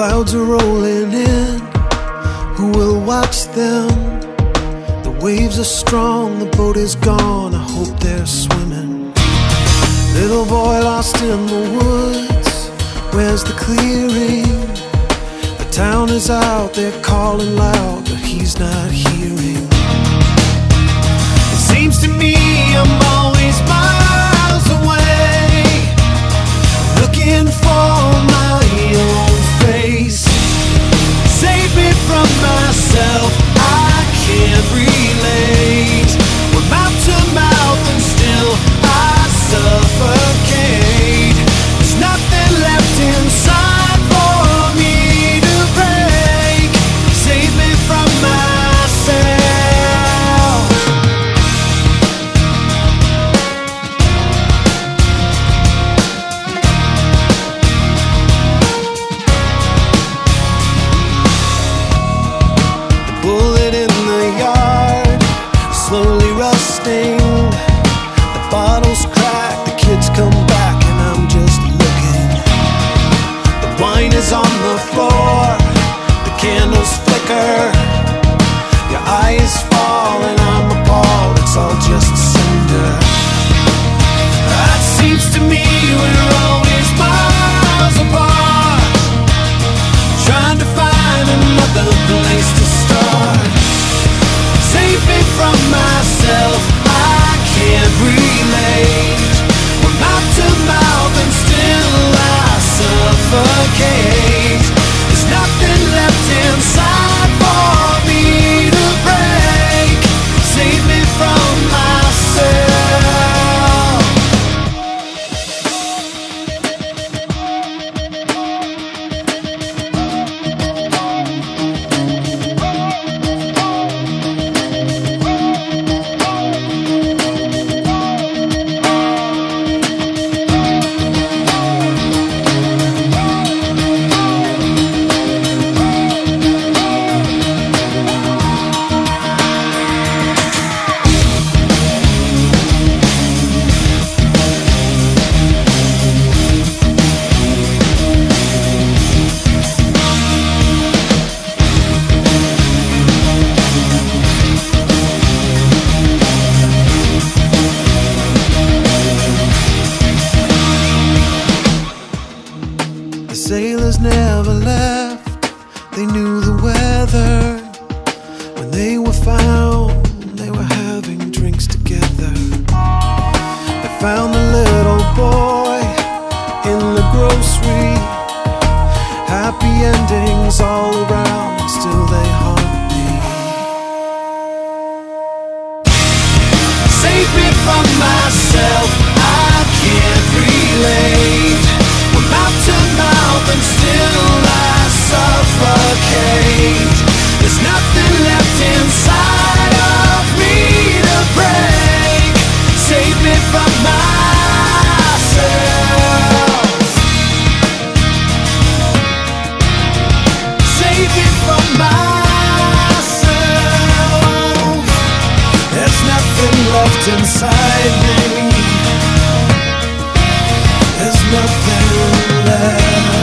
Clouds are rolling in, who will watch them? The waves are strong, the boat is gone, I hope they're swimming. Little boy lost in the woods, where's the clearing? The town is out, they're calling loud, but he's not here. myself, I can't breathe. myself, I can't relate. another. When they were found, they were having drinks together. They found the little boy in the grocery. Happy ending. inside me? There's nothing left.